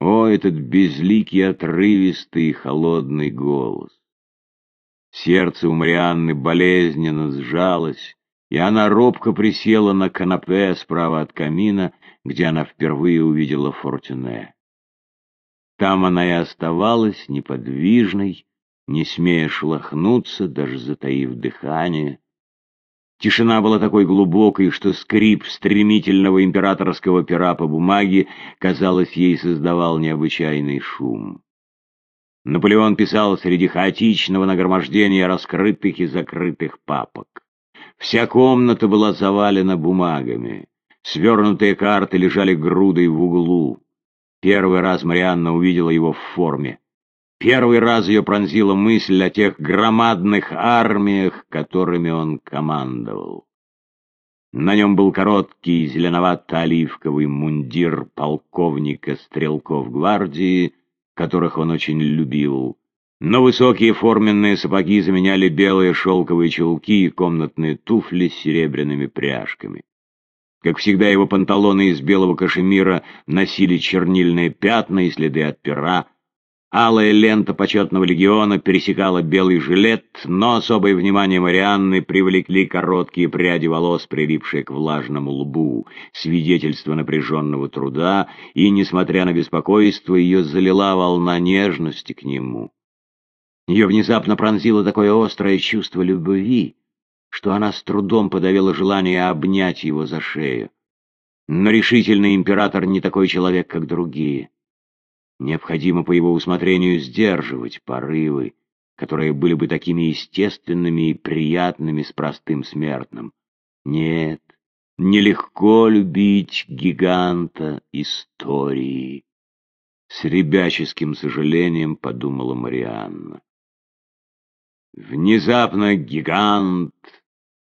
О, этот безликий, отрывистый и холодный голос! Сердце у Марианны болезненно сжалось, и она робко присела на канапе справа от камина, где она впервые увидела Фортюне. Там она и оставалась неподвижной, не смея шелохнуться, даже затаив дыхание. Тишина была такой глубокой, что скрип стремительного императорского пера по бумаге, казалось, ей создавал необычайный шум. Наполеон писал среди хаотичного нагромождения раскрытых и закрытых папок. Вся комната была завалена бумагами. Свернутые карты лежали грудой в углу. Первый раз Марианна увидела его в форме. Первый раз ее пронзила мысль о тех громадных армиях, которыми он командовал. На нем был короткий зеленовато-оливковый мундир полковника стрелков гвардии, которых он очень любил. Но высокие форменные сапоги заменяли белые шелковые чулки и комнатные туфли с серебряными пряжками. Как всегда, его панталоны из белого кашемира носили чернильные пятна и следы от пера, Алая лента почетного легиона пересекала белый жилет, но особое внимание Марианны привлекли короткие пряди волос, прилипшие к влажному лбу, свидетельство напряженного труда, и, несмотря на беспокойство, ее залила волна нежности к нему. Ее внезапно пронзило такое острое чувство любви, что она с трудом подавила желание обнять его за шею. Но решительный император не такой человек, как другие. Необходимо по его усмотрению сдерживать порывы, которые были бы такими естественными и приятными с простым смертным. Нет, нелегко любить гиганта истории. С ребяческим сожалением подумала Марианна. Внезапно гигант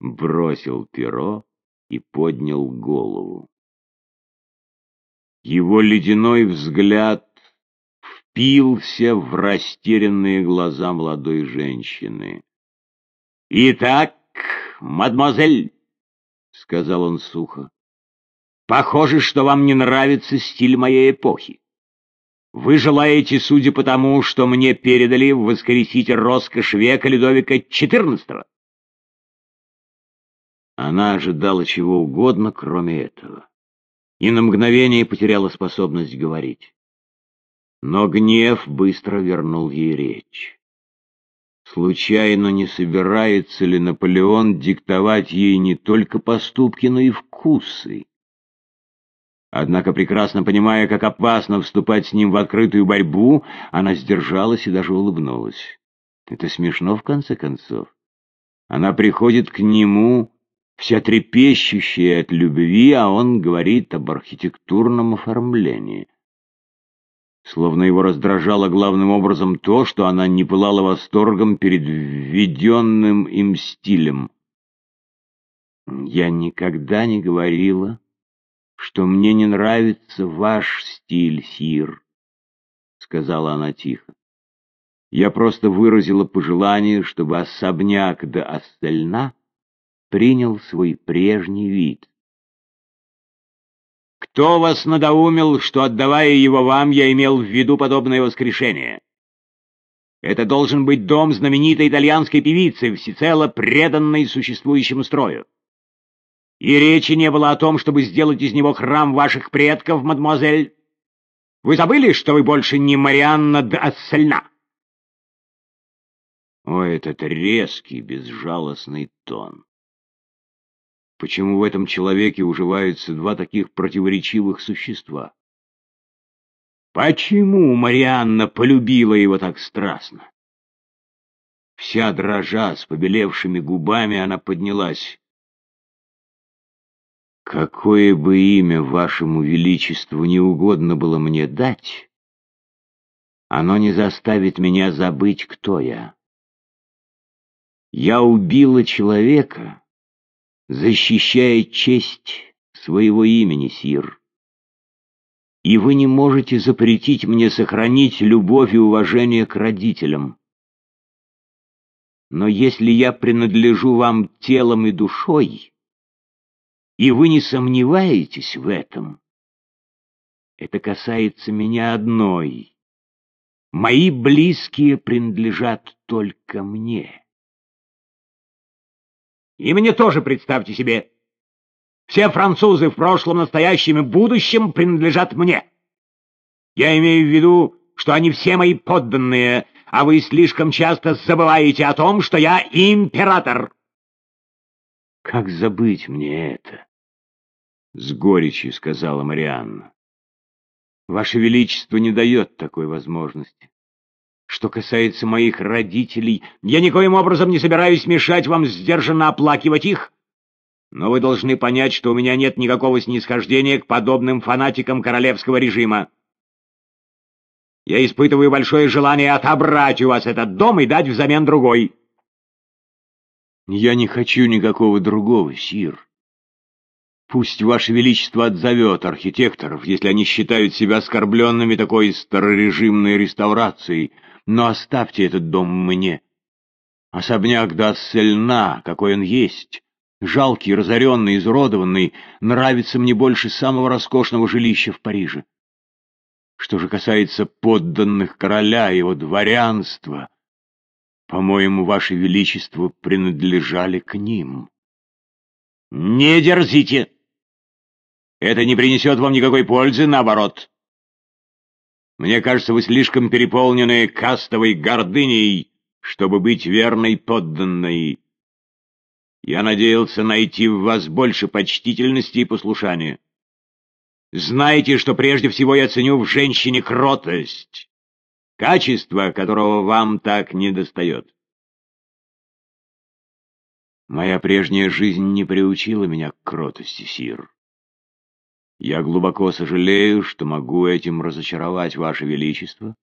бросил перо и поднял голову. Его ледяной взгляд впился в растерянные глаза молодой женщины. «Итак, мадемуазель», — сказал он сухо, — «похоже, что вам не нравится стиль моей эпохи. Вы желаете, судя по тому, что мне передали, воскресить роскошь века Людовика XIV?» Она ожидала чего угодно, кроме этого, и на мгновение потеряла способность говорить. Но гнев быстро вернул ей речь. Случайно не собирается ли Наполеон диктовать ей не только поступки, но и вкусы? Однако, прекрасно понимая, как опасно вступать с ним в открытую борьбу, она сдержалась и даже улыбнулась. Это смешно, в конце концов. Она приходит к нему, вся трепещущая от любви, а он говорит об архитектурном оформлении словно его раздражало главным образом то, что она не пылала восторгом перед введенным им стилем. «Я никогда не говорила, что мне не нравится ваш стиль, Сир», — сказала она тихо. «Я просто выразила пожелание, чтобы особняк де Астельна принял свой прежний вид». Кто вас надоумил, что, отдавая его вам, я имел в виду подобное воскрешение? Это должен быть дом знаменитой итальянской певицы, всецело преданной существующему строю. И речи не было о том, чтобы сделать из него храм ваших предков, мадемуазель. Вы забыли, что вы больше не Марианна Ассельна? О, этот резкий, безжалостный тон. Почему в этом человеке уживаются два таких противоречивых существа? Почему Марианна полюбила его так страстно? Вся дрожа с побелевшими губами, она поднялась. Какое бы имя вашему величеству не угодно было мне дать, оно не заставит меня забыть, кто я. Я убила человека, защищая честь своего имени, Сир. И вы не можете запретить мне сохранить любовь и уважение к родителям. Но если я принадлежу вам телом и душой, и вы не сомневаетесь в этом, Это касается меня одной. Мои близкие принадлежат только мне. И мне тоже, представьте себе. Все французы в прошлом, настоящем и будущем принадлежат мне. Я имею в виду, что они все мои подданные, а вы слишком часто забываете о том, что я император. Как забыть мне это? С горечью сказала Марианна. Ваше Величество не дает такой возможности. Что касается моих родителей, я никоим образом не собираюсь мешать вам сдержанно оплакивать их, но вы должны понять, что у меня нет никакого снисхождения к подобным фанатикам королевского режима. Я испытываю большое желание отобрать у вас этот дом и дать взамен другой. Я не хочу никакого другого, Сир. Пусть Ваше Величество отзовет архитекторов, если они считают себя оскорбленными такой старорежимной реставрацией, но оставьте этот дом мне. Особняк Дассельна, какой он есть, жалкий, разоренный, изуродованный, нравится мне больше самого роскошного жилища в Париже. Что же касается подданных короля и его дворянства, по-моему, Ваше Величество принадлежали к ним. Не дерзите! Это не принесет вам никакой пользы, наоборот. Мне кажется, вы слишком переполнены кастовой гордыней, чтобы быть верной подданной. Я надеялся найти в вас больше почтительности и послушания. Знаете, что прежде всего я ценю в женщине кротость, качество, которого вам так недостает. Моя прежняя жизнь не приучила меня к кротости, Сир. Я глубоко сожалею, что могу этим разочаровать Ваше Величество,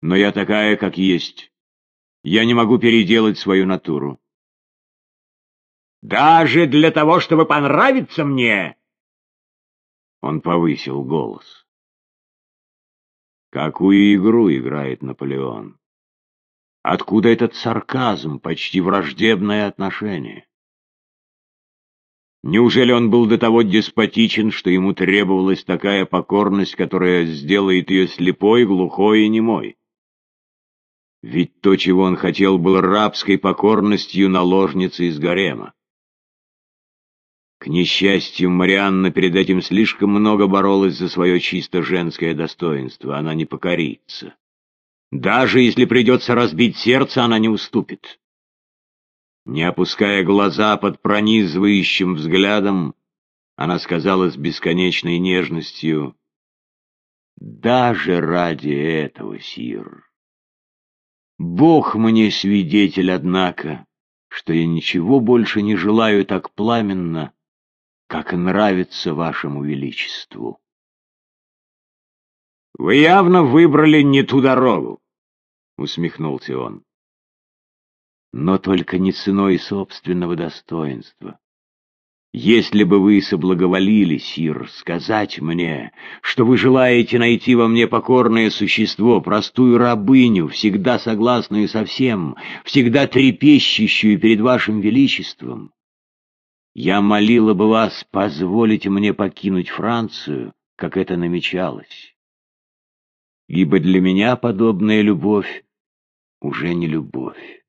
но я такая, как есть. Я не могу переделать свою натуру. Даже для того, чтобы понравиться мне? Он повысил голос. Какую игру играет Наполеон? Откуда этот сарказм, почти враждебное отношение? Неужели он был до того деспотичен, что ему требовалась такая покорность, которая сделает ее слепой, глухой и немой? Ведь то, чего он хотел, было рабской покорностью наложницы из гарема. К несчастью, Марианна перед этим слишком много боролась за свое чисто женское достоинство, она не покорится. Даже если придется разбить сердце, она не уступит. Не опуская глаза под пронизывающим взглядом, она сказала с бесконечной нежностью, «Даже ради этого, Сир. Бог мне свидетель, однако, что я ничего больше не желаю так пламенно, как нравится вашему величеству». «Вы явно выбрали не ту дорогу», — усмехнулся он но только не ценой собственного достоинства. Если бы вы соблаговолили, Сир, сказать мне, что вы желаете найти во мне покорное существо, простую рабыню, всегда согласную со всем, всегда трепещущую перед вашим величеством, я молила бы вас позволить мне покинуть Францию, как это намечалось. Ибо для меня подобная любовь уже не любовь.